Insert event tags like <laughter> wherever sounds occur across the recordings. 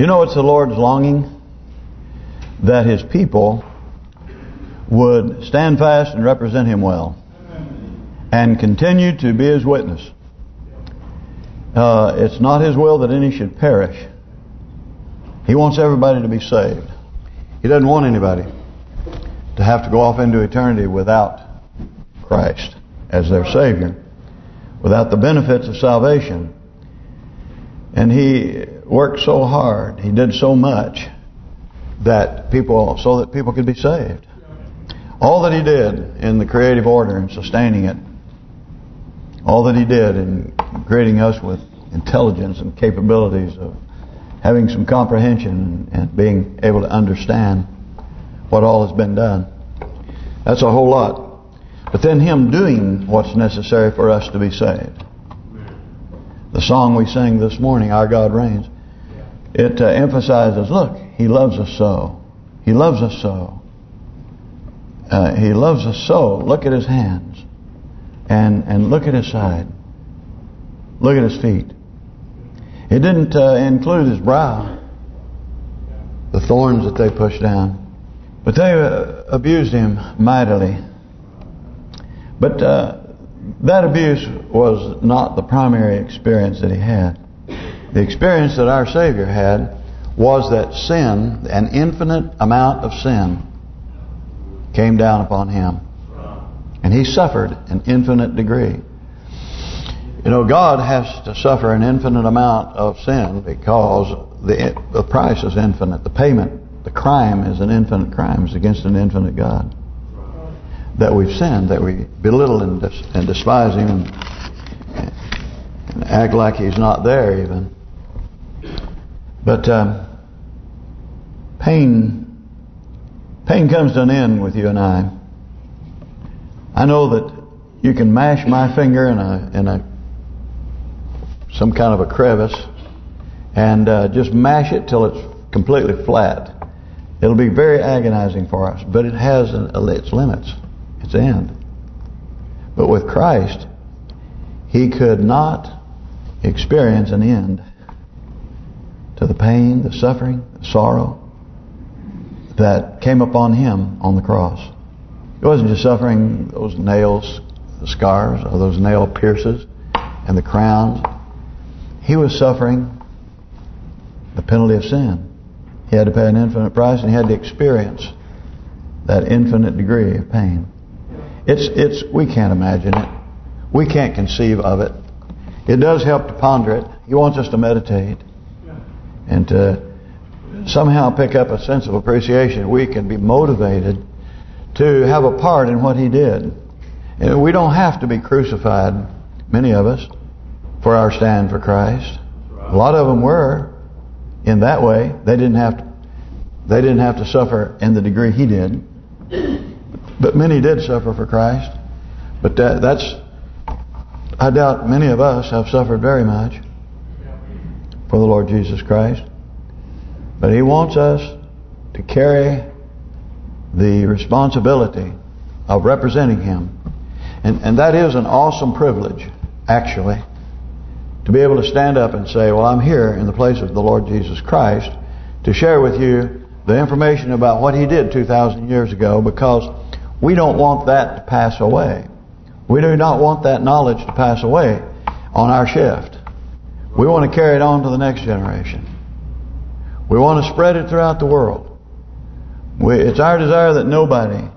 You know it's the Lord's longing? That His people would stand fast and represent Him well. And continue to be His witness. Uh, it's not His will that any should perish. He wants everybody to be saved. He doesn't want anybody to have to go off into eternity without Christ as their Savior, without the benefits of salvation. And He worked so hard, He did so much that people, so that people could be saved. All that He did in the creative order and sustaining it, all that He did in creating us with intelligence and capabilities of having some comprehension and being able to understand what all has been done. That's a whole lot. But then Him doing what's necessary for us to be saved. The song we sang this morning, Our God Reigns, it uh, emphasizes, look, He loves us so. He loves us so. Uh, he loves us so. Look at His hands. And and look at His side. Look at His feet. It didn't uh, include His brow. The thorns that they pushed down. But they uh, abused Him mightily. But uh, that abuse was not the primary experience that he had. The experience that our Savior had was that sin, an infinite amount of sin, came down upon him. And he suffered an infinite degree. You know, God has to suffer an infinite amount of sin because the the price is infinite. The payment, the crime is an infinite crime. It's against an infinite God that we've sinned, that we belittle and, and despise Him and, and, act like He's not there even. But um, pain, pain comes to an end with you and I. I know that you can mash my finger in a in a some kind of a crevice and uh, just mash it till it's completely flat. It'll be very agonizing for us, but it has an, its limits end. But with Christ, he could not experience an end to the pain, the suffering, the sorrow that came upon him on the cross. It wasn't just suffering those nails, the scars, or those nail pierces, and the crowns. He was suffering the penalty of sin. He had to pay an infinite price, and he had to experience that infinite degree of pain. It's it's we can't imagine it. We can't conceive of it. It does help to ponder it. He wants us to meditate and to somehow pick up a sense of appreciation. We can be motivated to have a part in what he did. And we don't have to be crucified, many of us, for our stand for Christ. A lot of them were in that way. They didn't have to they didn't have to suffer in the degree he did. But many did suffer for Christ. But that, that's, I doubt many of us have suffered very much for the Lord Jesus Christ. But He wants us to carry the responsibility of representing Him. And and that is an awesome privilege, actually, to be able to stand up and say, well, I'm here in the place of the Lord Jesus Christ to share with you the information about what He did 2,000 years ago because we don't want that to pass away. We do not want that knowledge to pass away on our shift. We want to carry it on to the next generation. We want to spread it throughout the world. We, it's our desire that nobody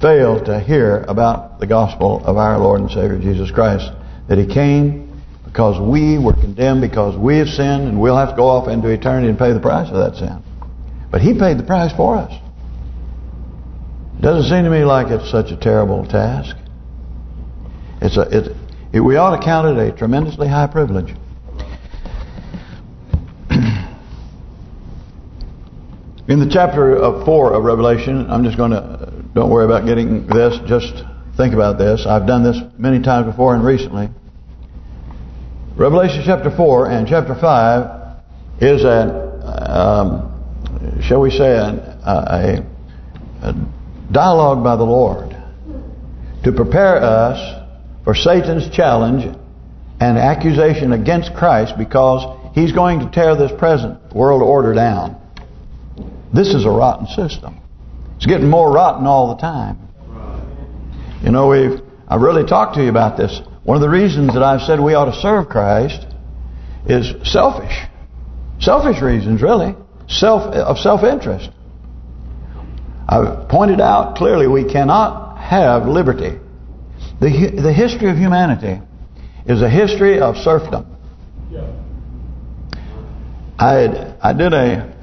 fail to hear about the gospel of our Lord and Savior Jesus Christ. That He came because we were condemned, because we have sinned, and we'll have to go off into eternity and pay the price of that sin. But He paid the price for us. Doesn't seem to me like it's such a terrible task. It's a it, it we ought to count it a tremendously high privilege. <clears throat> In the chapter of four of Revelation, I'm just going to don't worry about getting this. Just think about this. I've done this many times before and recently. Revelation chapter four and chapter five is an, um, shall we say, an, a, a dialogue by the Lord to prepare us for Satan's challenge and accusation against Christ because he's going to tear this present world order down. This is a rotten system. It's getting more rotten all the time. You know, we've I really talked to you about this. One of the reasons that I've said we ought to serve Christ is selfish. Selfish reasons, really. Self Of self-interest. I've pointed out clearly we cannot have liberty. The the history of humanity is a history of serfdom. I I did a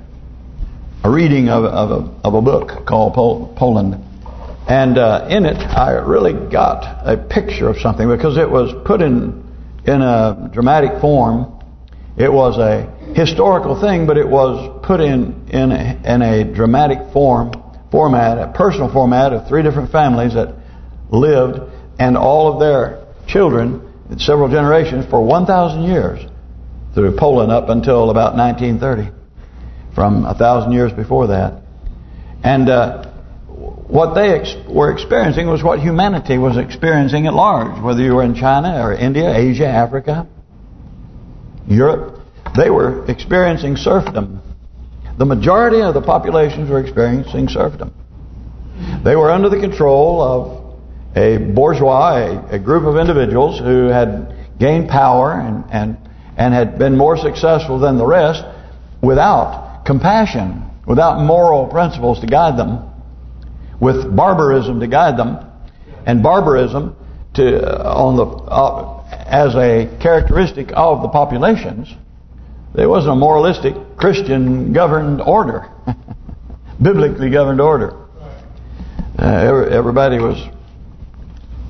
a reading of of a, of a book called Pol Poland, and uh, in it I really got a picture of something because it was put in in a dramatic form. It was a historical thing, but it was put in in a, in a dramatic form format, a personal format of three different families that lived, and all of their children, several generations, for 1,000 years through Poland up until about 1930, from a thousand years before that. And uh, what they ex were experiencing was what humanity was experiencing at large, whether you were in China or India, Asia, Africa, Europe. They were experiencing serfdom. The majority of the populations were experiencing serfdom. They were under the control of a bourgeois, a, a group of individuals who had gained power and, and and had been more successful than the rest without compassion, without moral principles to guide them, with barbarism to guide them, and barbarism to uh, on the uh, as a characteristic of the populations. There wasn't a moralistic Christian governed order, <laughs> biblically governed order. Uh, everybody was,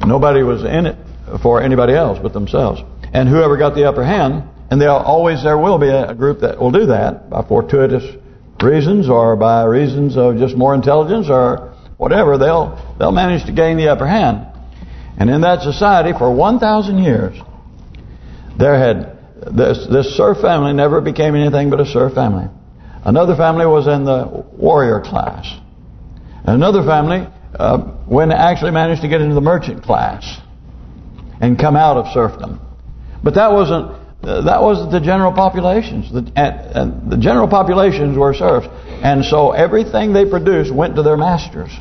nobody was in it for anybody else but themselves. And whoever got the upper hand and there always there will be a group that will do that by fortuitous reasons or by reasons of just more intelligence or whatever. They'll they'll manage to gain the upper hand. And in that society for 1,000 years, there had this this serf family never became anything but a serf family. Another family was in the warrior class. Another family uh, when actually managed to get into the merchant class and come out of serfdom. But that wasn't uh, that wasn't the general populations. The, the general populations were serfs. And so everything they produced went to their masters.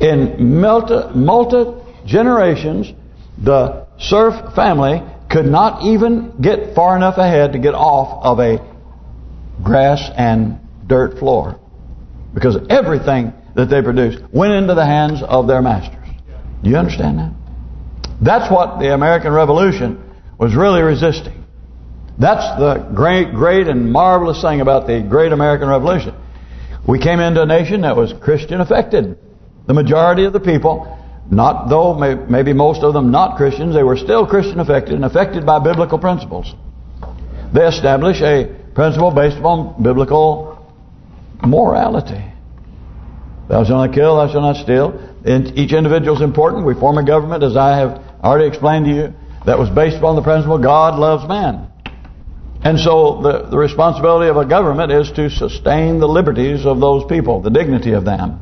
In multi, multi generations, the serf family could not even get far enough ahead to get off of a grass and dirt floor. Because everything that they produced went into the hands of their masters. Do you understand that? That's what the American Revolution was really resisting. That's the great, great and marvelous thing about the great American Revolution. We came into a nation that was Christian affected. The majority of the people, not though maybe most of them not Christians, they were still Christian affected and affected by biblical principles. They established a principle based upon biblical morality. Thou shalt not kill, thou shalt not steal. Each individual is important. We form a government, as I have already explained to you, that was based upon the principle God loves man. And so the, the responsibility of a government is to sustain the liberties of those people, the dignity of them.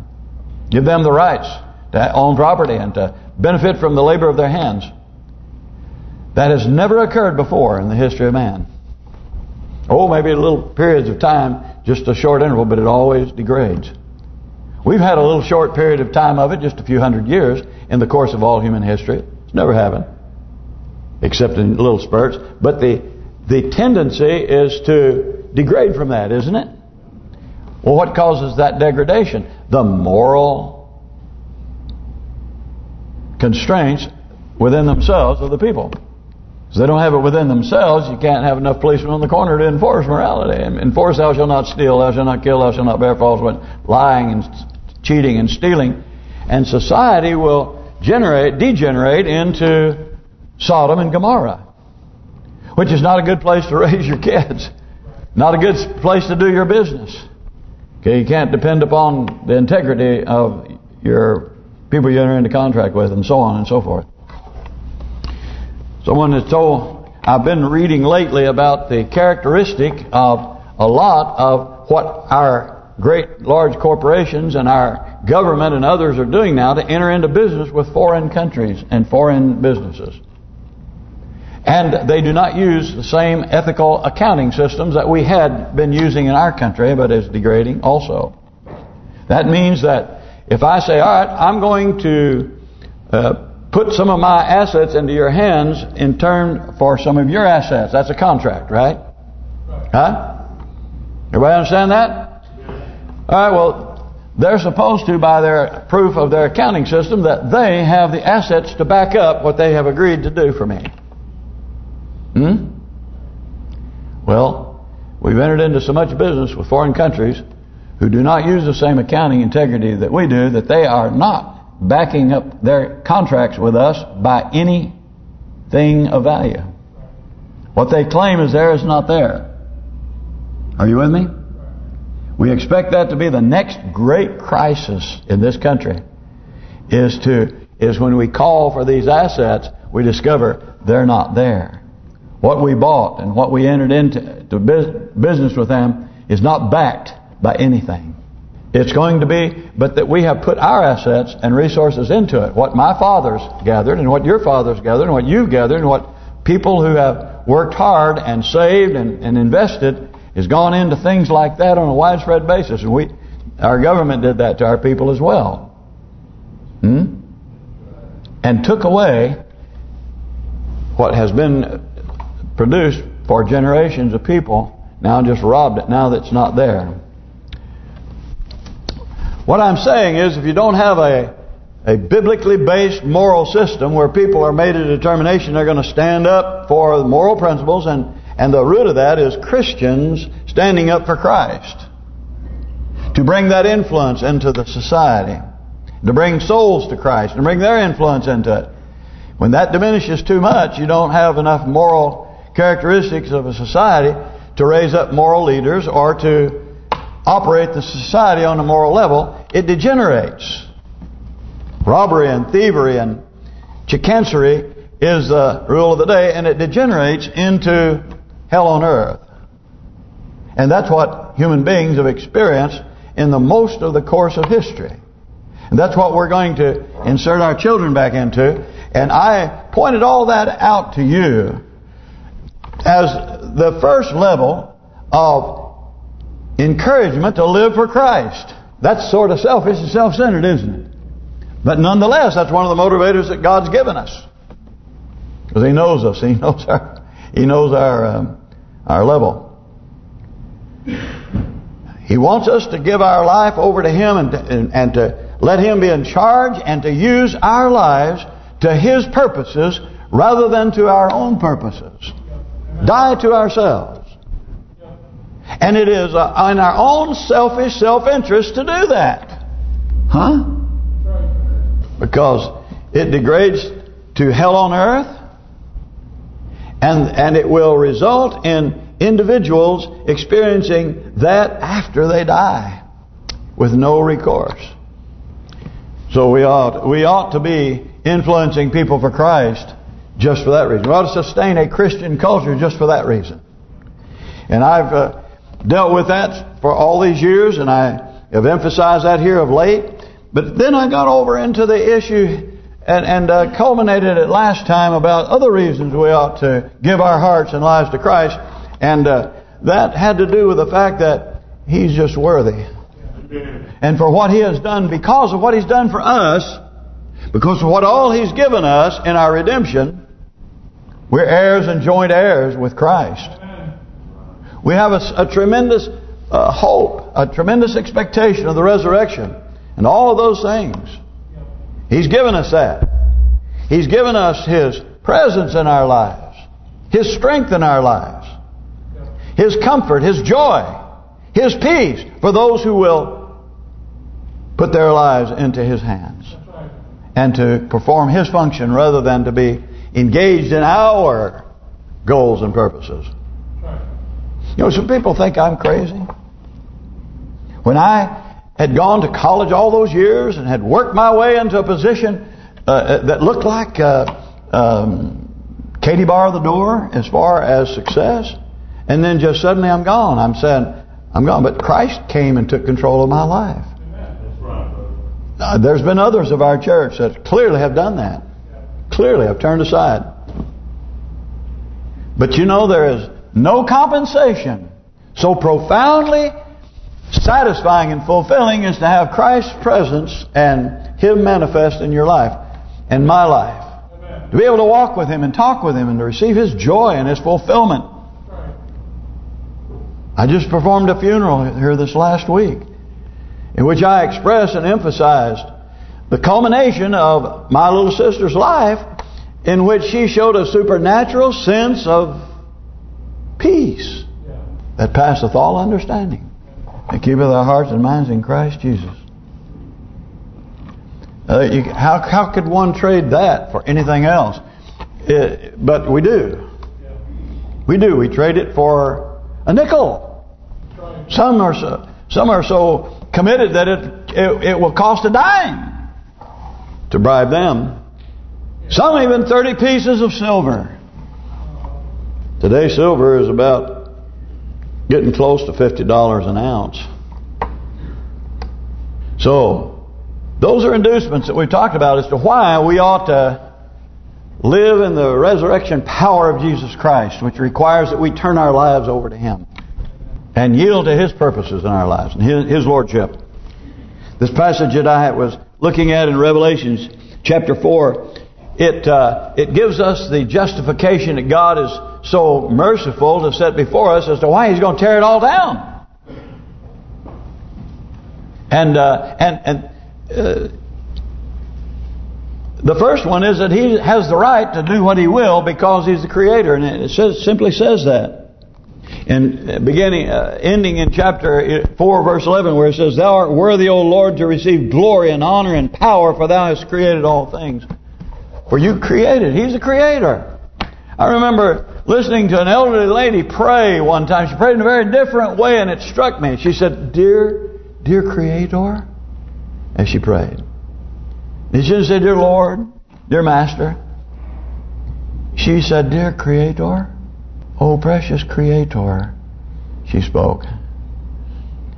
Give them the rights to own property and to benefit from the labor of their hands. That has never occurred before in the history of man. Oh, maybe a little periods of time, just a short interval, but it always degrades. We've had a little short period of time of it, just a few hundred years, in the course of all human history. It's never happened except in little spurts. But the the tendency is to degrade from that, isn't it? Well, what causes that degradation? The moral constraints within themselves of the people. If they don't have it within themselves, you can't have enough policemen on the corner to enforce morality. Enforce thou shalt not steal, thou shalt not kill, thou shalt not bear false witness, lying and cheating and stealing. And society will generate, degenerate into Sodom and Gomorrah. Which is not a good place to <laughs> raise your kids. Not a good place to do your business. Okay, you can't depend upon the integrity of your people you enter into contract with and so on and so forth. Someone has told, I've been reading lately about the characteristic of a lot of what our great large corporations and our government and others are doing now to enter into business with foreign countries and foreign businesses. And they do not use the same ethical accounting systems that we had been using in our country, but is degrading also. That means that if I say, all right, I'm going to uh, put some of my assets into your hands in turn for some of your assets, that's a contract, right? Huh? Everybody understand that? All right, well, they're supposed to, by their proof of their accounting system, that they have the assets to back up what they have agreed to do for me. Hmm? Well, we've entered into so much business with foreign countries who do not use the same accounting integrity that we do that they are not backing up their contracts with us by anything of value. What they claim is there is not there. Are you with me? We expect that to be the next great crisis in this country. Is to is when we call for these assets, we discover they're not there. What we bought and what we entered into business with them is not backed by anything. It's going to be, but that we have put our assets and resources into it. What my fathers gathered and what your fathers gathered and what you've gathered and what people who have worked hard and saved and, and invested has gone into things like that on a widespread basis. And we, our government did that to our people as well. Hmm? And took away what has been produced for generations of people, now just robbed it now that's not there. What I'm saying is if you don't have a a biblically based moral system where people are made a determination they're going to stand up for the moral principles and and the root of that is Christians standing up for Christ. To bring that influence into the society. To bring souls to Christ. And bring their influence into it. When that diminishes too much you don't have enough moral characteristics of a society to raise up moral leaders or to operate the society on a moral level, it degenerates. Robbery and thievery and chicanery is the rule of the day, and it degenerates into hell on earth. And that's what human beings have experienced in the most of the course of history. And that's what we're going to insert our children back into. And I pointed all that out to you as the first level of encouragement to live for Christ. That's sort of selfish and self-centered, isn't it? But nonetheless, that's one of the motivators that God's given us. Because He knows us. He <laughs> knows our He knows our um, our level. He wants us to give our life over to Him and to, and, and to let Him be in charge and to use our lives to His purposes rather than to our own purposes. Die to ourselves. And it is uh, in our own selfish self-interest to do that. Huh? Because it degrades to hell on earth. And and it will result in individuals experiencing that after they die with no recourse. So we ought we ought to be influencing people for Christ just for that reason. We ought to sustain a Christian culture just for that reason. And I've uh, dealt with that for all these years, and I have emphasized that here of late. But then I got over into the issue and, and uh, culminated it last time about other reasons we ought to give our hearts and lives to Christ. And uh, that had to do with the fact that He's just worthy. And for what He has done, because of what He's done for us, because of what all He's given us in our redemption, we're heirs and joint heirs with Christ. We have a, a tremendous uh, hope, a tremendous expectation of the resurrection, and all of those things. He's given us that. He's given us His presence in our lives, His strength in our lives, His comfort, His joy, His peace for those who will put their lives into His hands and to perform His function rather than to be engaged in our goals and purposes. You know, some people think I'm crazy. When I had gone to college all those years and had worked my way into a position uh, uh that looked like uh, um, Katie bar the door as far as success, and then just suddenly I'm gone. I'm saying, I'm gone. But Christ came and took control of my life. Uh, there's been others of our church that clearly have done that. Clearly have turned aside. But you know there is no compensation so profoundly satisfying and fulfilling as to have Christ's presence and Him manifest in your life, and my life. To be able to walk with Him and talk with Him and to receive His joy and His fulfillment. I just performed a funeral here this last week in which I expressed and emphasized the culmination of my little sister's life in which she showed a supernatural sense of peace that passeth all understanding and keepeth our hearts and minds in Christ Jesus. Uh, you, how how could one trade that for anything else? It, uh, but we do. We do. We trade it for a nickel. Some are so some are so committed that it it, it will cost a dime to bribe them. Some even 30 pieces of silver. Today silver is about getting close to $50 an ounce. So, those are inducements that we've talked about as to why we ought to live in the resurrection power of Jesus Christ, which requires that we turn our lives over to Him and yield to His purposes in our lives and His, His Lordship. This passage that I was looking at in Revelations chapter 4, it uh, it gives us the justification that God is so merciful to set before us as to why He's going to tear it all down. And uh, and and uh, the first one is that He has the right to do what He will because He's the Creator, and it says simply says that. And beginning, uh, ending in chapter 4, verse 11, where it says, Thou art worthy, O Lord, to receive glory and honor and power, for Thou hast created all things. For you created. He's the creator. I remember listening to an elderly lady pray one time. She prayed in a very different way, and it struck me. She said, Dear, dear Creator, as she prayed. And she didn't say, Dear Lord, dear Master. She said, Dear Creator, oh precious Creator, she spoke.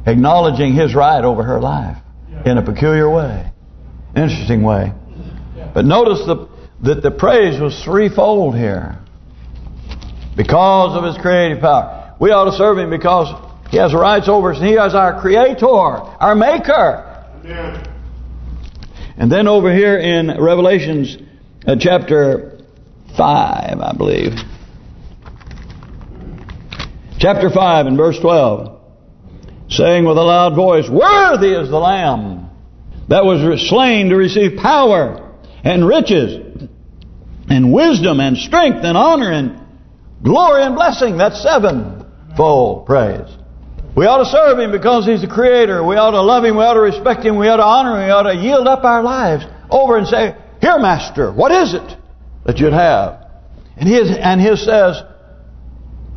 Acknowledging His right over her life in a peculiar way. Interesting way. But notice the that the praise was threefold here. Because of His creative power. We ought to serve Him because He has rights over us. And He is our Creator, our Maker. Amen. And then over here in Revelations uh, chapter 5, I believe. Chapter 5 and verse 12. Saying with a loud voice, Worthy is the Lamb that was slain to receive power and riches and wisdom and strength and honor and glory and blessing. That's sevenfold praise. We ought to serve Him because He's the Creator. We ought to love Him. We ought to respect Him. We ought to honor Him. We ought to yield up our lives over and say, Here, Master, what is it that you'd have? And His and His says,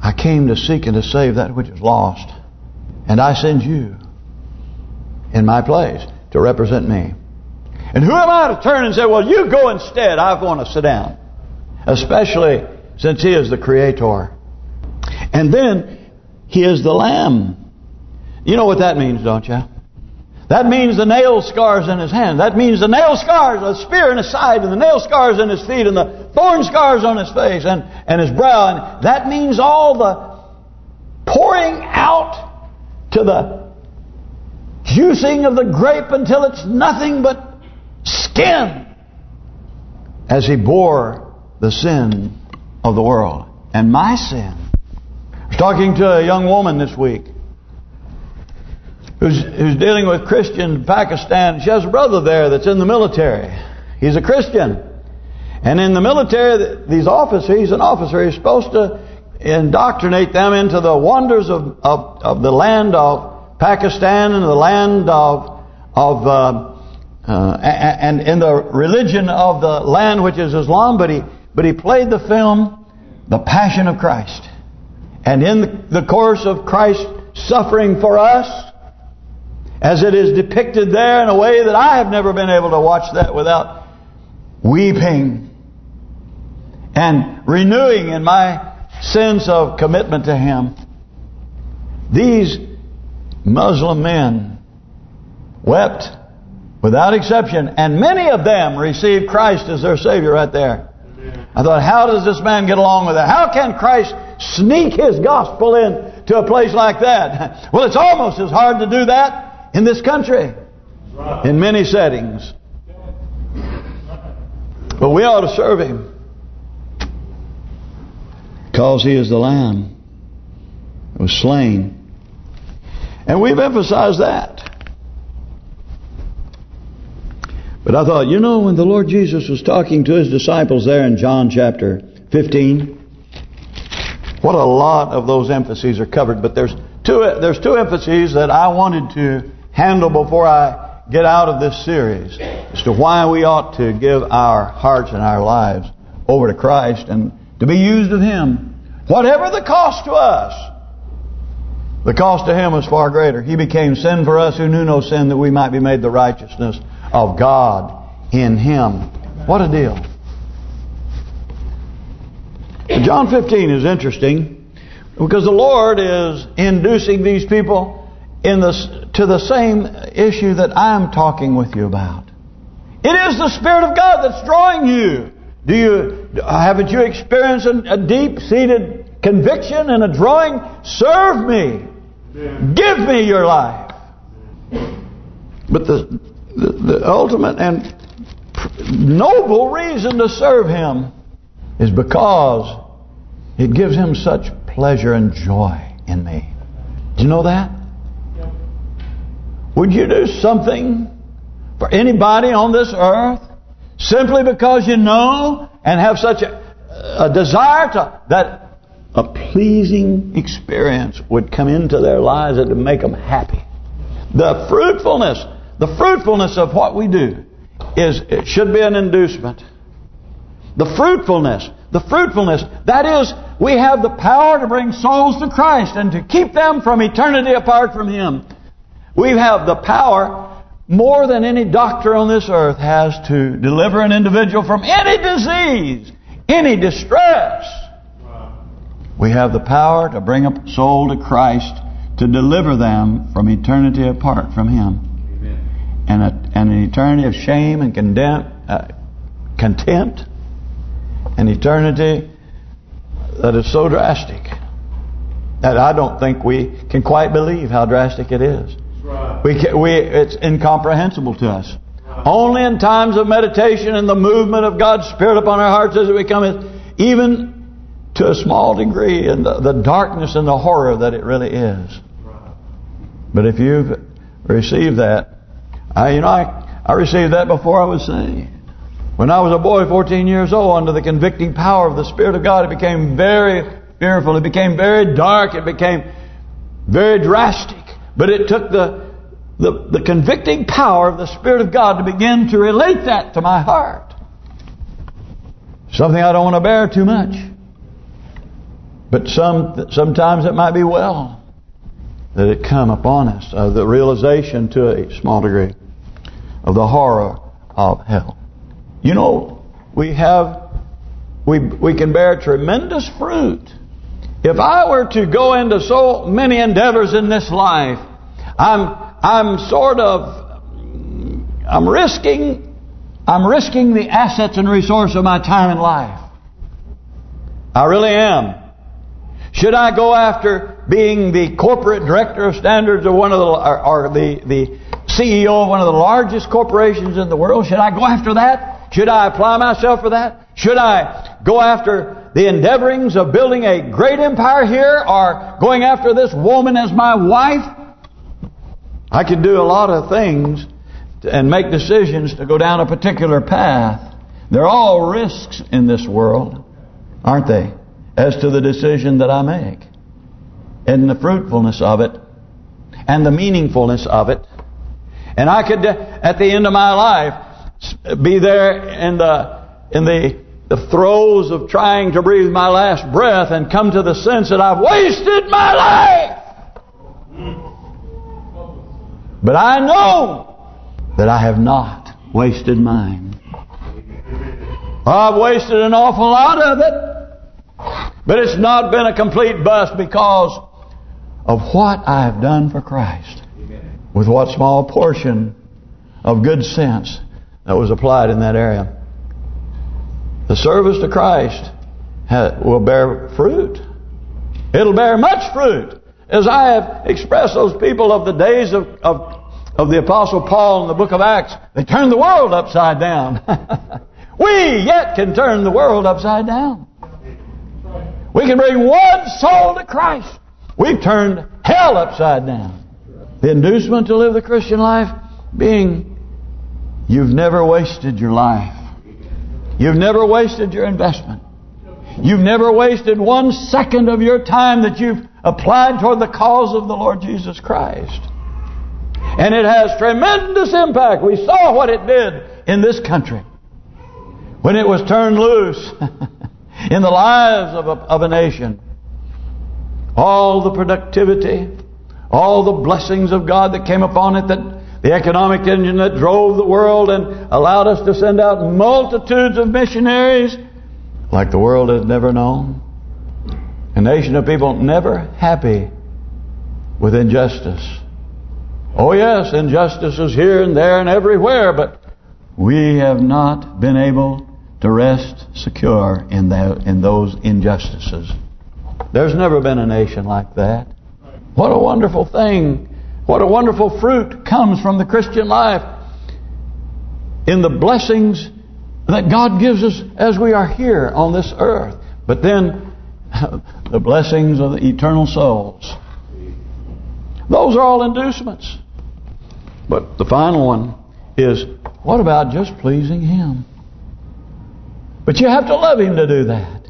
I came to seek and to save that which is lost. And I send you in my place to represent me. And who am I to turn and say, well, you go instead. I want to sit down. Especially since he is the creator. And then he is the lamb. You know what that means, don't you? That means the nail scars in his hand. That means the nail scars, a spear in his side, and the nail scars in his feet, and the thorn scars on his face and, and his brow. And that means all the pouring out to the juicing of the grape until it's nothing but skin as he bore the sin of the world and my sin. I was talking to a young woman this week who's who's dealing with Christian Pakistan. She has a brother there that's in the military. He's a Christian. And in the military, these officers, he's an officer, he's supposed to indoctrinate them into the wonders of, of, of the land of Pakistan and the land of of uh, uh, and in the religion of the land, which is Islam, but he but he played the film, The Passion of Christ. And in the course of Christ suffering for us, as it is depicted there in a way that I have never been able to watch that without weeping and renewing in my sense of commitment to Him. These Muslim men wept without exception. And many of them received Christ as their Savior right there. I thought, how does this man get along with that? How can Christ sneak his gospel in to a place like that? <laughs> Well, it's almost as hard to do that in this country, in many settings. But we ought to serve him. Because he is the Lamb was slain. And we've emphasized that. But I thought, you know, when the Lord Jesus was talking to his disciples there in John chapter 15, what a lot of those emphases are covered. But there's two there's two emphases that I wanted to handle before I get out of this series as to why we ought to give our hearts and our lives over to Christ and to be used of Him. Whatever the cost to us, the cost to Him was far greater. He became sin for us who knew no sin that we might be made the righteousness of God in Him. What a deal. John 15 is interesting because the Lord is inducing these people in this to the same issue that I'm talking with you about. It is the Spirit of God that's drawing you. Do you haven't you experienced a deep-seated conviction and a drawing? Serve me. Give me your life. But the the, ultimate and noble reason to serve Him is because it gives Him such pleasure and joy in me. Do you know that? Would you do something for anybody on this earth simply because you know and have such a, a desire to that a pleasing experience would come into their lives that would make them happy? The fruitfulness the fruitfulness of what we do is it should be an inducement. The fruitfulness, the fruitfulness, that is, we have the power to bring souls to Christ and to keep them from eternity apart from Him. We have the power more than any doctor on this earth has to deliver an individual from any disease, any distress. We have the power to bring a soul to Christ to deliver them from eternity apart from Him and, a, and an eternity of shame and condemn, uh, contempt, an eternity that is so drastic that I don't think we can quite believe how drastic it is. Right. We can, we it's incomprehensible to us. Right. Only in times of meditation and the movement of God's Spirit upon our hearts does it become even to a small degree and the, the darkness and the horror that it really is. Right. But if you've received that, I, you know, I, I received that before I was saved. When I was a boy, 14 years old, under the convicting power of the Spirit of God, it became very fearful. It became very dark. It became very drastic. But it took the, the, the convicting power of the Spirit of God to begin to relate that to my heart. Something I don't want to bear too much. But some sometimes it might be well that it come upon us, uh, the realization to a small degree of the horror of hell. You know, we have, we we can bear tremendous fruit. If I were to go into so many endeavors in this life, I'm I'm sort of I'm risking I'm risking the assets and resource of my time and life. I really am. Should I go after being the corporate director of standards of one of the or, or the the CEO of one of the largest corporations in the world. Should I go after that? Should I apply myself for that? Should I go after the endeavorings of building a great empire here or going after this woman as my wife? I could do a lot of things and make decisions to go down a particular path. They're all risks in this world, aren't they? As to the decision that I make. And the fruitfulness of it and the meaningfulness of it and I could, at the end of my life, be there in the in the the throes of trying to breathe my last breath and come to the sense that I've wasted my life. But I know that I have not wasted mine. I've wasted an awful lot of it. But it's not been a complete bust because of what I have done for Christ with what small portion of good sense that was applied in that area. the service to Christ will bear fruit. It'll bear much fruit. As I have expressed those people of the days of, of, of the Apostle Paul in the book of Acts, they turned the world upside down. <laughs> we yet can turn the world upside down. We can bring one soul to Christ. We've turned hell upside down. The inducement to live the Christian life being you've never wasted your life. You've never wasted your investment. You've never wasted one second of your time that you've applied toward the cause of the Lord Jesus Christ. And it has tremendous impact. We saw what it did in this country when it was turned loose <laughs> in the lives of a, of a nation. All the productivity, all the blessings of God that came upon it, that the economic engine that drove the world and allowed us to send out multitudes of missionaries like the world has never known. A nation of people never happy with injustice. Oh yes, injustice is here and there and everywhere, but we have not been able to rest secure in that in those injustices. There's never been a nation like that. What a wonderful thing. What a wonderful fruit comes from the Christian life in the blessings that God gives us as we are here on this earth. But then <laughs> the blessings of the eternal souls. Those are all inducements. But the final one is, what about just pleasing Him? But you have to love Him to do that.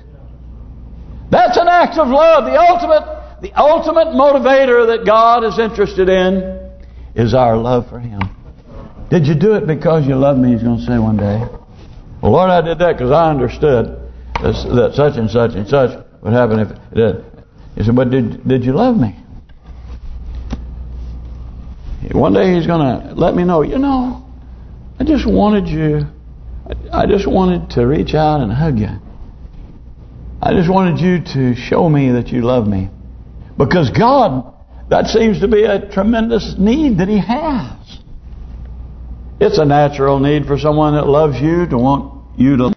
That's an act of love. The ultimate the ultimate motivator that God is interested in is our love for Him. Did you do it because you love me, He's going to say one day. Well, Lord, I did that because I understood that such and such and such would happen if it did. He said, but did, did you love me? One day He's going to let me know, you know, I just wanted you, I just wanted to reach out and hug you. I just wanted you to show me that you love me. Because God, that seems to be a tremendous need that He has. It's a natural need for someone that loves you to want you to...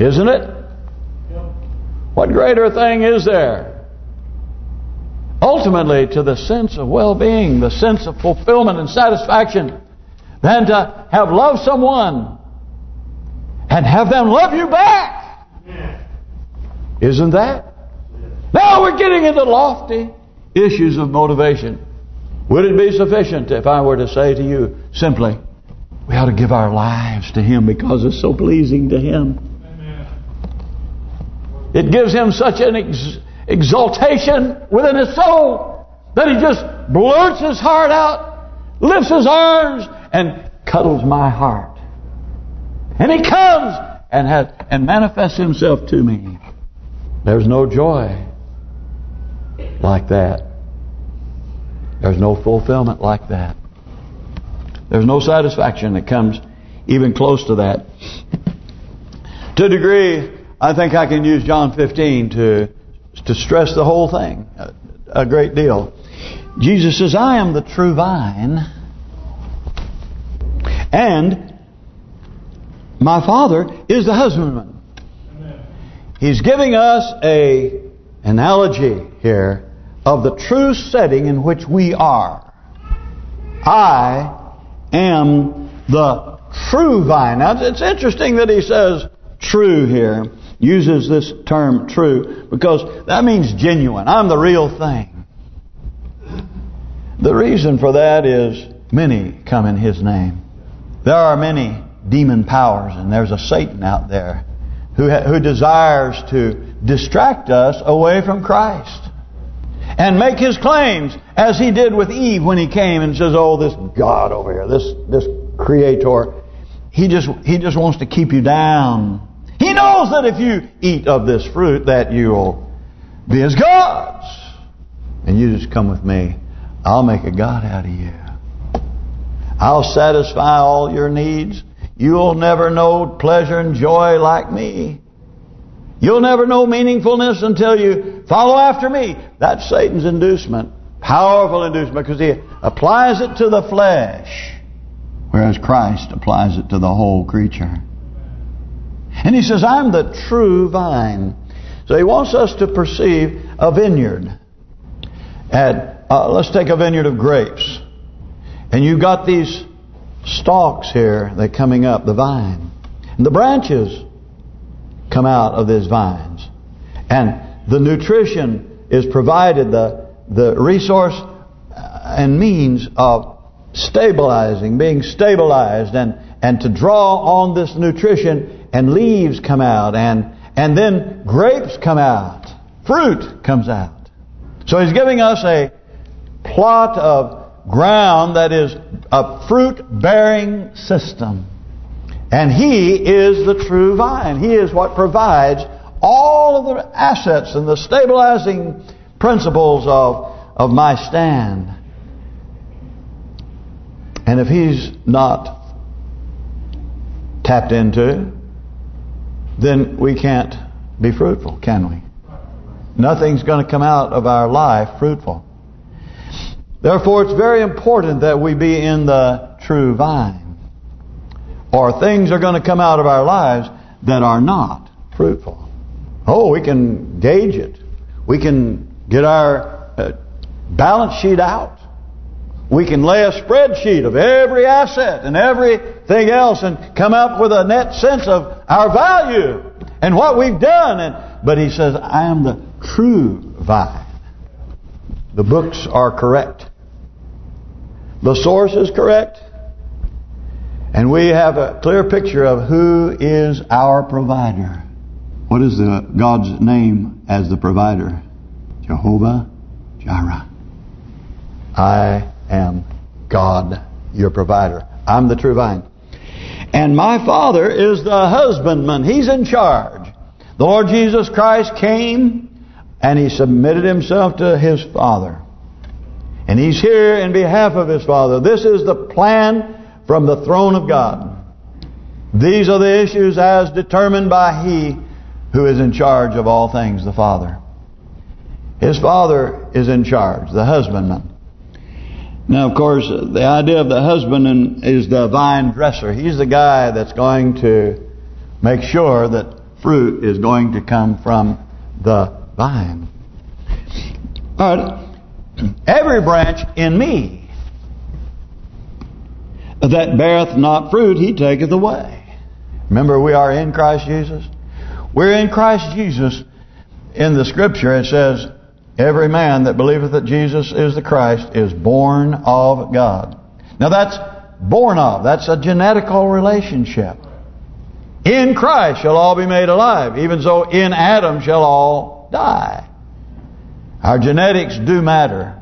Isn't it? What greater thing is there? Ultimately, to the sense of well-being, the sense of fulfillment and satisfaction, than to have loved someone and have them love you back. Isn't that? Now we're getting into lofty issues of motivation. Would it be sufficient if I were to say to you simply, we ought to give our lives to Him because it's so pleasing to Him. It gives Him such an ex exaltation within His soul that He just blurts His heart out, lifts His arms, and cuddles my heart. And He comes and has and manifests Himself to me. There's no joy like that. There's no fulfillment like that. There's no satisfaction that comes even close to that. To a degree, I think I can use John 15 to to stress the whole thing a, a great deal. Jesus says, I am the true vine, and my Father is the husbandman. He's giving us a analogy here of the true setting in which we are. I am the true vine. Now, it's interesting that he says true here, uses this term true, because that means genuine. I'm the real thing. The reason for that is many come in his name. There are many demon powers, and there's a Satan out there who who desires to distract us away from Christ and make his claims as he did with Eve when he came and says, "Oh, this God over here, this this creator, he just he just wants to keep you down. He knows that if you eat of this fruit that you'll be as gods. And you just come with me. I'll make a God out of you. I'll satisfy all your needs. You'll never know pleasure and joy like me. You'll never know meaningfulness until you follow after me. That's Satan's inducement. Powerful inducement because he applies it to the flesh. Whereas Christ applies it to the whole creature. And he says, I'm the true vine. So he wants us to perceive a vineyard. At uh, Let's take a vineyard of grapes. And you've got these stalks here that coming up, the vine. And the branches come out of these vines. And the nutrition is provided, the, the resource uh, and means of stabilizing, being stabilized and, and to draw on this nutrition and leaves come out and, and then grapes come out. Fruit comes out. So he's giving us a plot of ground that is a fruit-bearing system. And He is the true vine. He is what provides all of the assets and the stabilizing principles of, of my stand. And if He's not tapped into, then we can't be fruitful, can we? Nothing's going to come out of our life fruitful. Therefore, it's very important that we be in the true vine. Or things are going to come out of our lives that are not fruitful. Oh, we can gauge it. We can get our uh, balance sheet out. We can lay a spreadsheet of every asset and everything else and come up with a net sense of our value and what we've done. And But he says, I am the true vine. The books are correct. The source is correct. And we have a clear picture of who is our provider. What is the God's name as the provider? Jehovah Jireh. I am God, your provider. I'm the true vine. And my Father is the husbandman. He's in charge. The Lord Jesus Christ came and He submitted Himself to His Father. And He's here in behalf of His Father. This is the plan from the throne of God. These are the issues as determined by He who is in charge of all things, the Father. His Father is in charge, the husbandman. Now, of course, the idea of the husbandman is the vine dresser. He's the guy that's going to make sure that fruit is going to come from the vine. All right. Every branch in me that beareth not fruit, he taketh away. Remember, we are in Christ Jesus. We're in Christ Jesus. In the Scripture, it says, Every man that believeth that Jesus is the Christ is born of God. Now that's born of. That's a genetical relationship. In Christ shall all be made alive, even so in Adam shall all die. Our genetics do matter.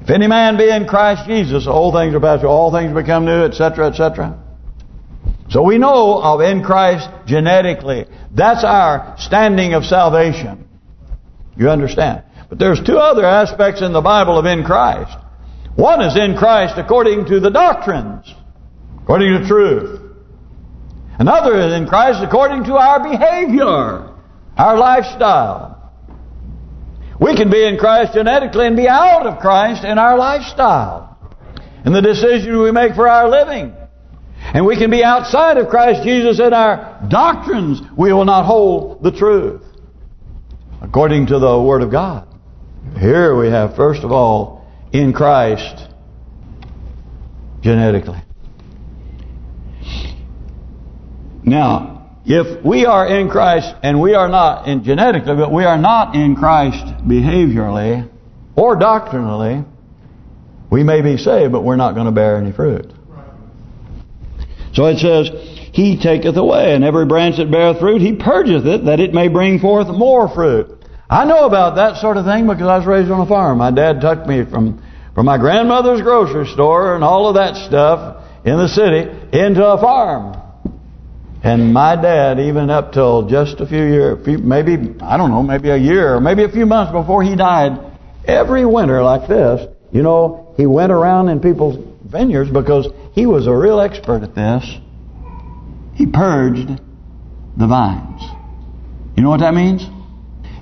If any man be in Christ Jesus, all things are passed all things become new, etc., etc. So we know of in Christ genetically. That's our standing of salvation. You understand? But there's two other aspects in the Bible of in Christ. One is in Christ according to the doctrines, according to truth. Another is in Christ according to our behavior, our lifestyle. We can be in Christ genetically and be out of Christ in our lifestyle. In the decisions we make for our living. And we can be outside of Christ Jesus in our doctrines. We will not hold the truth. According to the Word of God. Here we have, first of all, in Christ genetically. Now, if we are in Christ and we are not in genetically, but we are not in Christ behaviorally or doctrinally, we may be saved, but we're not going to bear any fruit. So it says, He taketh away, and every branch that beareth fruit, He purgeth it, that it may bring forth more fruit. I know about that sort of thing because I was raised on a farm. My dad took me from from my grandmother's grocery store and all of that stuff in the city into a farm. And my dad, even up till just a few years, maybe, I don't know, maybe a year, maybe a few months before he died, every winter like this, you know, he went around in people's vineyards because he was a real expert at this. He purged the vines. You know what that means?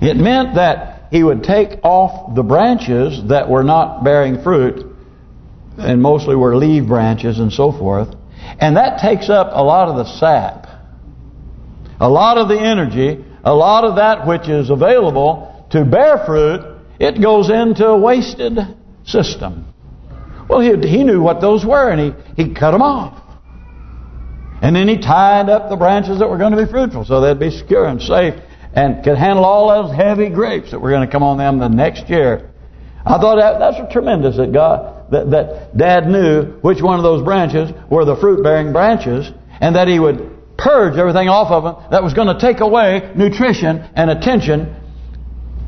It meant that he would take off the branches that were not bearing fruit, and mostly were leaf branches and so forth, and that takes up a lot of the sap A lot of the energy, a lot of that which is available to bear fruit, it goes into a wasted system. Well, he, he knew what those were, and he, he cut them off. And then he tied up the branches that were going to be fruitful, so they'd be secure and safe, and could handle all those heavy grapes that were going to come on them the next year. I thought that that's tremendous that God, that, that Dad knew which one of those branches were the fruit-bearing branches, and that he would purge everything off of them that was going to take away nutrition and attention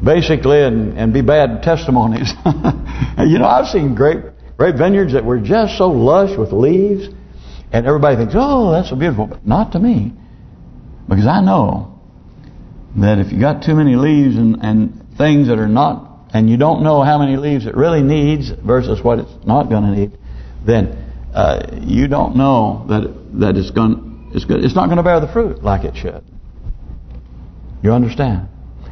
basically and, and be bad testimonies. <laughs> you know, I've seen great great vineyards that were just so lush with leaves and everybody thinks, oh, that's so beautiful. But not to me. Because I know that if you got too many leaves and, and things that are not, and you don't know how many leaves it really needs versus what it's not going to need, then uh, you don't know that that it's going it's good. It's not going to bear the fruit like it should. You understand?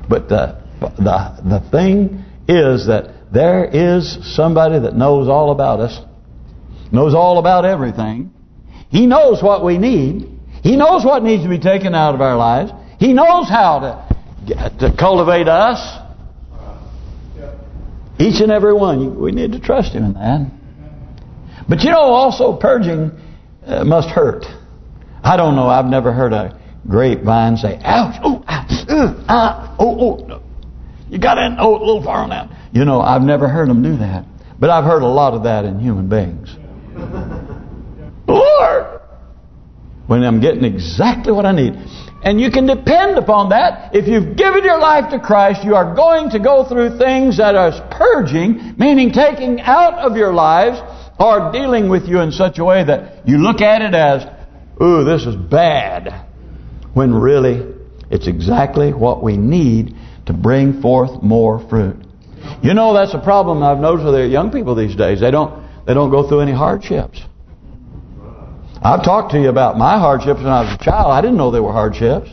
But the the the thing is that there is somebody that knows all about us, knows all about everything. He knows what we need. He knows what needs to be taken out of our lives. He knows how to to cultivate us. Each and every one. We need to trust Him in that. But you know, also purging uh, must hurt. I don't know. I've never heard a grapevine say, ouch, oh, ouch, uh, ah, oh, oh. You got in, oh, a little far on that. You know, I've never heard them do that. But I've heard a lot of that in human beings. <laughs> Lord! When I'm getting exactly what I need. And you can depend upon that. If you've given your life to Christ, you are going to go through things that are purging, meaning taking out of your lives, or dealing with you in such a way that you look at it as, ooh, this is bad. When really, it's exactly what we need to bring forth more fruit. You know that's a problem I've noticed with the young people these days. They don't they don't go through any hardships. I've talked to you about my hardships when I was a child. I didn't know they were hardships.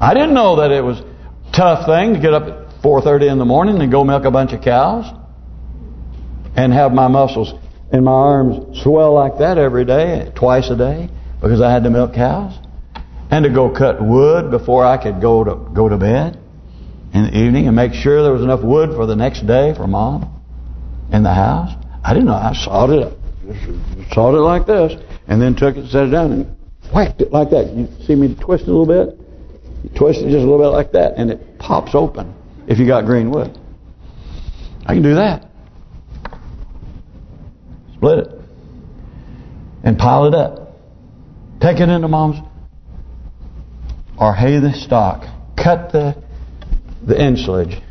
I didn't know that it was a tough thing to get up at 4.30 in the morning and go milk a bunch of cows and have my muscles in my arms swell like that every day, twice a day, because I had to milk cows. And to go cut wood before I could go to go to bed in the evening and make sure there was enough wood for the next day for Mom in the house. I didn't know. I sawed it sawed it like this, and then took it, set it down, and whacked it like that. You see me twist it a little bit? You twist it just a little bit like that, and it pops open if you got green wood. I can do that. Split it. And pile it up. Take it into Mom's or hay the stock. Cut the the ensilage.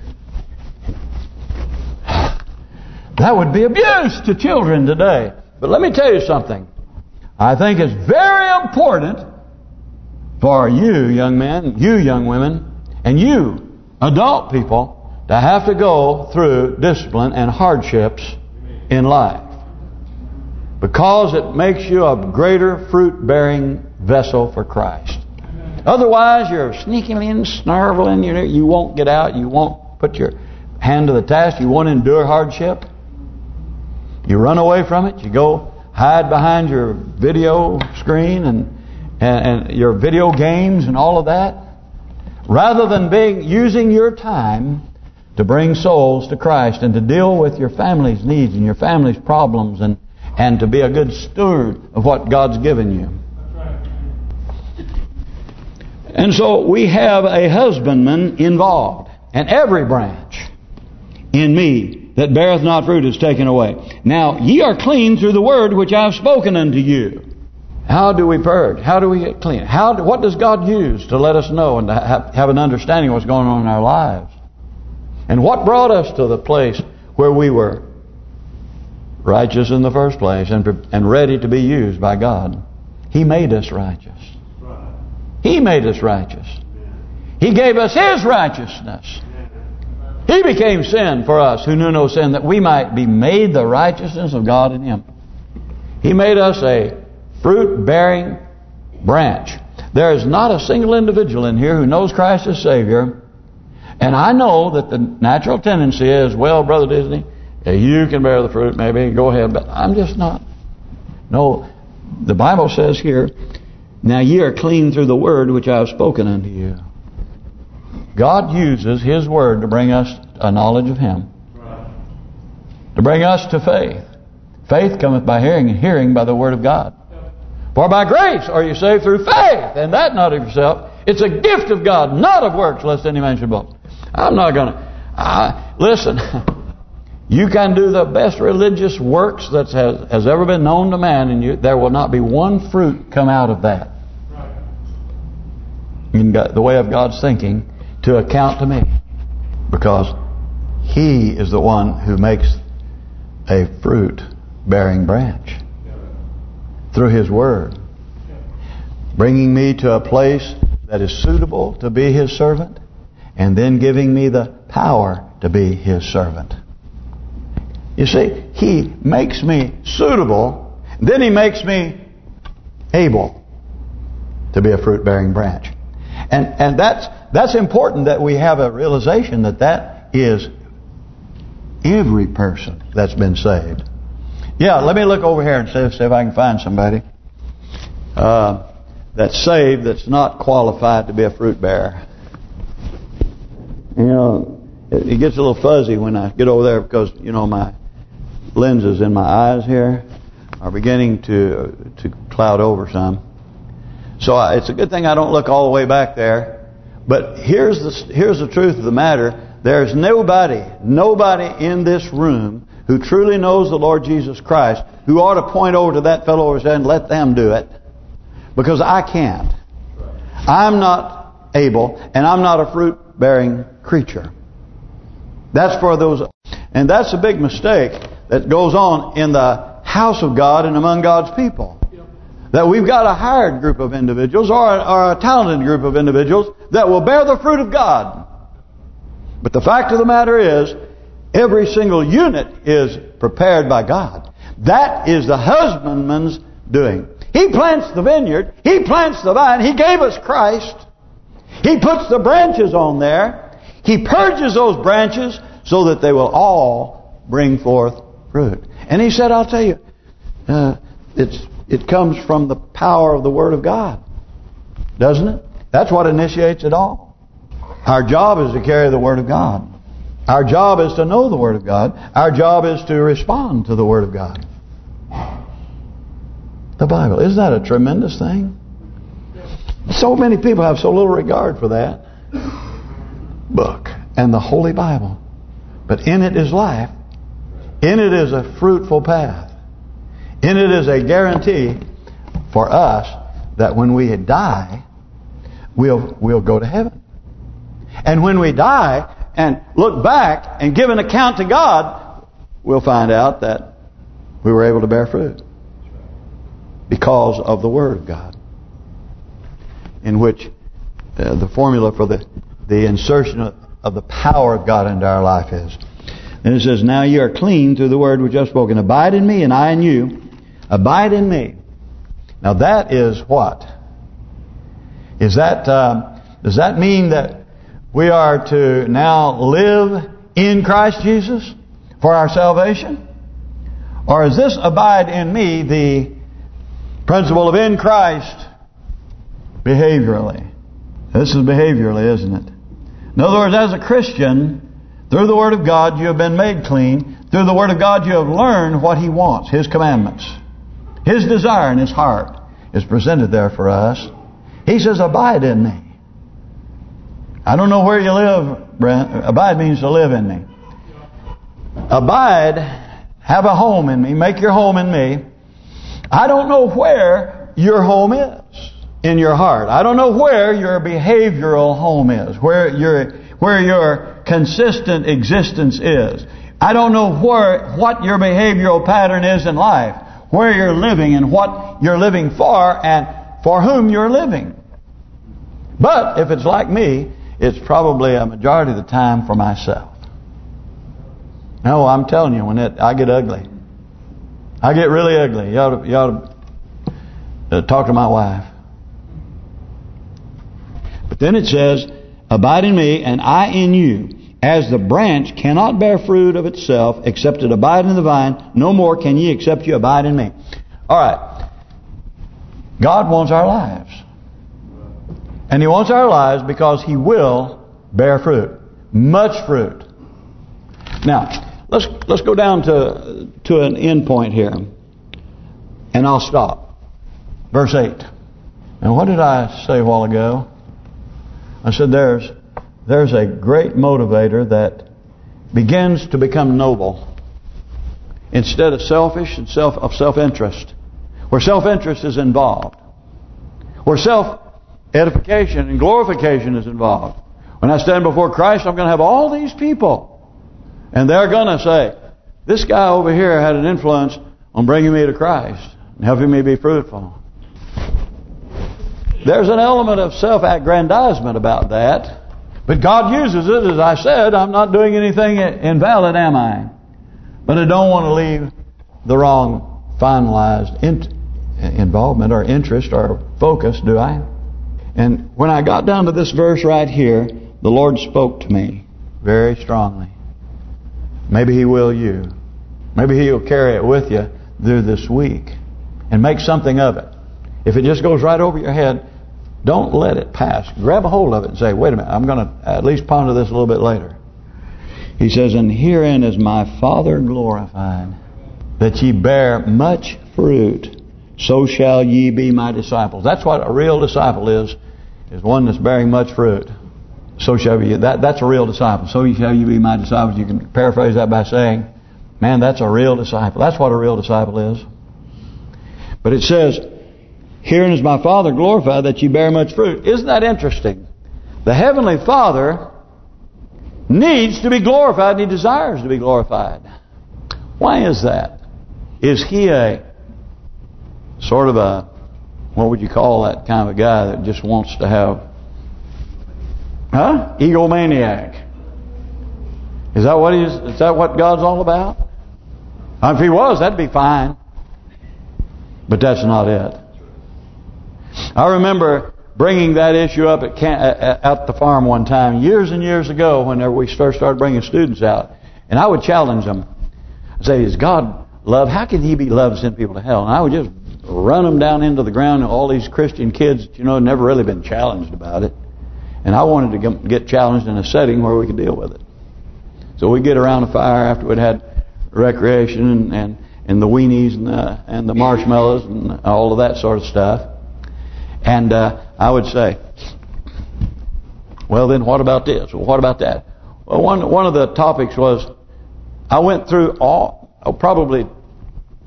That would be abuse to children today. But let me tell you something. I think it's very important for you young men, you young women, and you adult people to have to go through discipline and hardships in life. Because it makes you a greater fruit-bearing vessel for Christ. Otherwise, you're sneaking in, snarveling, you, know, you won't get out, you won't put your hand to the task, you won't endure hardship. You run away from it, you go hide behind your video screen and, and, and your video games and all of that. Rather than being using your time to bring souls to Christ and to deal with your family's needs and your family's problems and and to be a good steward of what God's given you. And so we have a husbandman involved. And every branch in me that beareth not fruit is taken away. Now ye are clean through the word which I have spoken unto you. How do we purge? How do we get clean? How? Do, what does God use to let us know and to have, have an understanding of what's going on in our lives? And what brought us to the place where we were righteous in the first place and and ready to be used by God? He made us righteous. He made us righteous. He gave us His righteousness. He became sin for us who knew no sin that we might be made the righteousness of God in Him. He made us a fruit-bearing branch. There is not a single individual in here who knows Christ as Savior. And I know that the natural tendency is, well, Brother Disney, you can bear the fruit, maybe, go ahead. But I'm just not. No, the Bible says here, Now ye are clean through the word which I have spoken unto you. God uses His word to bring us a knowledge of Him. To bring us to faith. Faith cometh by hearing, and hearing by the word of God. For by grace are you saved through faith, and that not of yourself. It's a gift of God, not of works, lest any man should boast. I'm not going to... Listen, <laughs> you can do the best religious works that has, has ever been known to man, and you, there will not be one fruit come out of that. In the way of God's thinking to account to me. Because He is the one who makes a fruit-bearing branch. Through His Word. Bringing me to a place that is suitable to be His servant. And then giving me the power to be His servant. You see, He makes me suitable. Then He makes me able to be a fruit-bearing branch. And and that's that's important that we have a realization that that is every person that's been saved. Yeah, let me look over here and see, see if I can find somebody uh, that's saved that's not qualified to be a fruit bearer. You know, it, it gets a little fuzzy when I get over there because, you know, my lenses in my eyes here are beginning to to cloud over some. So it's a good thing I don't look all the way back there. But here's the here's the truth of the matter. There's nobody, nobody in this room who truly knows the Lord Jesus Christ who ought to point over to that fellow over there and let them do it. Because I can't. I'm not able, and I'm not a fruit-bearing creature. That's for those, and that's a big mistake that goes on in the house of God and among God's people. That we've got a hired group of individuals or a, or a talented group of individuals that will bear the fruit of God. But the fact of the matter is, every single unit is prepared by God. That is the husbandman's doing. He plants the vineyard. He plants the vine. He gave us Christ. He puts the branches on there. He purges those branches so that they will all bring forth fruit. And he said, I'll tell you, uh, it's it comes from the power of the Word of God. Doesn't it? That's what initiates it all. Our job is to carry the Word of God. Our job is to know the Word of God. Our job is to respond to the Word of God. The Bible. Isn't that a tremendous thing? So many people have so little regard for that book and the Holy Bible. But in it is life. In it is a fruitful path. In it is a guarantee for us that when we die, we'll we'll go to heaven. And when we die and look back and give an account to God, we'll find out that we were able to bear fruit because of the Word of God, in which uh, the formula for the the insertion of, of the power of God into our life is. And it says, Now you are clean through the word which I've spoken. Abide in me and I in you. Abide in me. Now that is what? Is that um, does that mean that we are to now live in Christ Jesus for our salvation? Or is this abide in me the principle of in Christ behaviorally? This is behaviorally, isn't it? In other words, as a Christian, through the Word of God you have been made clean. Through the Word of God you have learned what He wants, His commandments. His desire in his heart is presented there for us. He says, abide in me. I don't know where you live, Brent. Abide means to live in me. Abide, have a home in me, make your home in me. I don't know where your home is in your heart. I don't know where your behavioral home is, where your where your consistent existence is. I don't know where what your behavioral pattern is in life where you're living and what you're living for and for whom you're living. But if it's like me, it's probably a majority of the time for myself. No, I'm telling you, when it, I get ugly. I get really ugly. You ought to, you ought to uh, talk to my wife. But then it says, Abide in me, and I in you. As the branch cannot bear fruit of itself except it abide in the vine, no more can ye except you abide in me. All right. God wants our lives. And He wants our lives because He will bear fruit. Much fruit. Now, let's let's go down to to an end point here. And I'll stop. Verse 8. And what did I say a while ago? I said there's there's a great motivator that begins to become noble instead of selfish and self of self-interest. Where self-interest is involved. Where self-edification and glorification is involved. When I stand before Christ, I'm going to have all these people. And they're going to say, this guy over here had an influence on bringing me to Christ and helping me be fruitful. There's an element of self-aggrandizement about that. But God uses it, as I said, I'm not doing anything invalid, am I? But I don't want to leave the wrong finalized involvement or interest or focus, do I? And when I got down to this verse right here, the Lord spoke to me very strongly. Maybe He will you. Maybe He'll carry it with you through this week and make something of it. If it just goes right over your head, don't let it pass. Grab a hold of it and say, wait a minute, I'm going to at least ponder this a little bit later. He says, And herein is my Father glorified, that ye bear much fruit, so shall ye be my disciples. That's what a real disciple is, is one that's bearing much fruit. So shall you. That That's a real disciple. So shall you be my disciples. You can paraphrase that by saying, man, that's a real disciple. That's what a real disciple is. But it says, Herein is my Father glorified that ye bear much fruit. Isn't that interesting? The Heavenly Father needs to be glorified and He desires to be glorified. Why is that? Is He a sort of a, what would you call that kind of a guy that just wants to have, huh? Egomaniac. Is that what is? Is that what God's all about? If He was, that'd be fine. But that's not it. I remember bringing that issue up at at the farm one time, years and years ago, whenever we first started bringing students out. And I would challenge them. I'd say, is God love? How can He be love and send people to hell? And I would just run them down into the ground, And all these Christian kids, you know, never really been challenged about it. And I wanted to get challenged in a setting where we could deal with it. So we'd get around a fire after we'd had recreation and, and, and the weenies and the, and the marshmallows and all of that sort of stuff. And uh, I would say, well, then what about this? Well, what about that? Well, one one of the topics was, I went through all, oh, probably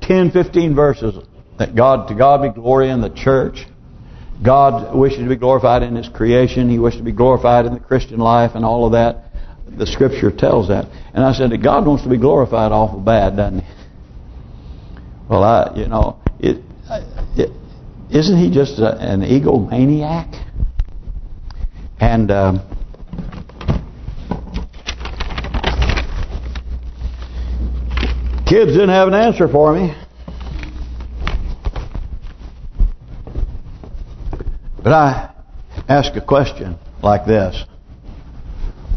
10, 15 verses that God, to God be glory in the church. God wishes to be glorified in His creation. He wishes to be glorified in the Christian life and all of that. The Scripture tells that. And I said, God wants to be glorified awful bad, doesn't He? Well, I, you know, it, it isn't he just a, an egomaniac? And um, kids didn't have an answer for me. But I ask a question like this.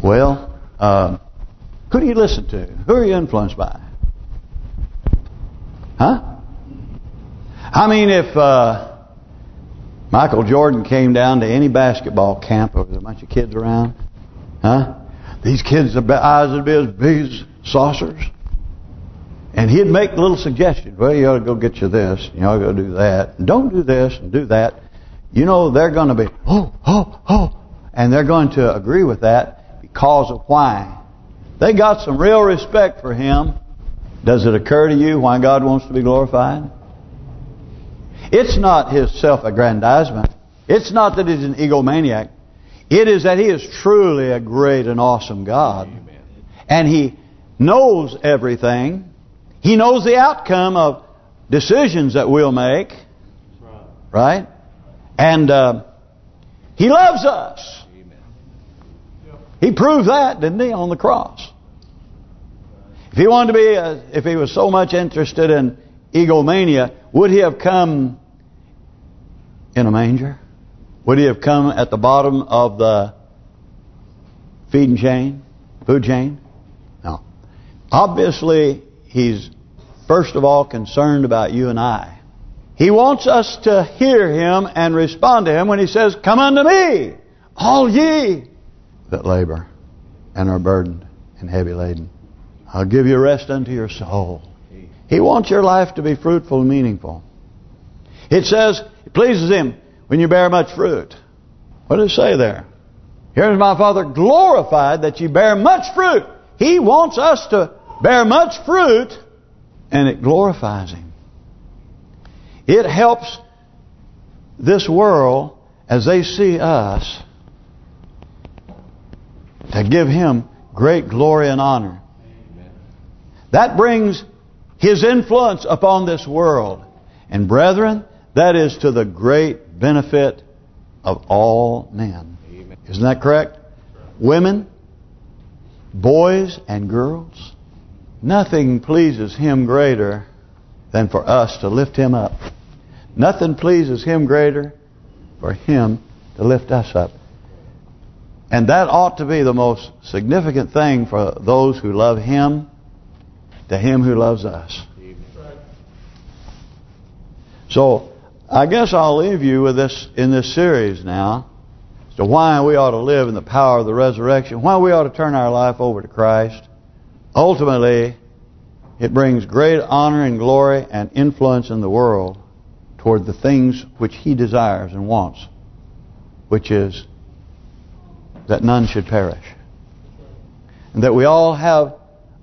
Well, uh, who do you listen to? Who are you influenced by? Huh? I mean, if... Uh, Michael Jordan came down to any basketball camp where there's a bunch of kids around. Huh? These kids' eyes would be as big as saucers. And he'd make little suggestions. Well, you ought to go get you this. You ought to go do that. Don't do this and do that. You know, they're going to be, oh, oh, oh. And they're going to agree with that because of why. They got some real respect for him. Does it occur to you why God wants to be glorified? It's not his self-aggrandizement. It's not that he's an egomaniac. It is that he is truly a great and awesome God. And he knows everything. He knows the outcome of decisions that we'll make. Right? And uh, he loves us. He proved that, didn't he, on the cross? If he wanted to be, a, if he was so much interested in egomania, would he have come in a manger? Would he have come at the bottom of the feeding chain, food chain? No. Obviously, he's first of all concerned about you and I. He wants us to hear Him and respond to Him when He says, Come unto me, all ye that labor and are burdened and heavy laden. I'll give you rest unto your soul. He wants your life to be fruitful and meaningful. It says, it pleases Him when you bear much fruit. What does it say there? Here's my Father glorified that you bear much fruit. He wants us to bear much fruit and it glorifies Him. It helps this world as they see us to give Him great glory and honor. That brings His influence upon this world. And brethren, that is to the great benefit of all men. Isn't that correct? Women, boys and girls, nothing pleases Him greater than for us to lift Him up. Nothing pleases Him greater for Him to lift us up. And that ought to be the most significant thing for those who love Him to Him who loves us. So, I guess I'll leave you with this in this series now as to why we ought to live in the power of the resurrection, why we ought to turn our life over to Christ. Ultimately, it brings great honor and glory and influence in the world toward the things which He desires and wants, which is that none should perish. And that we all have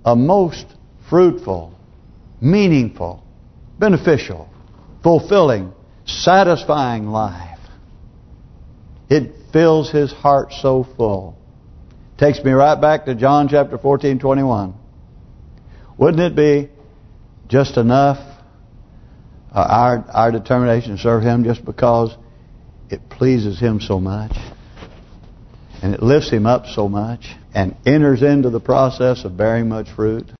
a most fruitful, meaningful, beneficial, fulfilling, satisfying life. It fills his heart so full. Takes me right back to John chapter 14, 21. Wouldn't it be just enough, uh, our our determination to serve him just because it pleases him so much? And it lifts him up so much and enters into the process of bearing much fruit.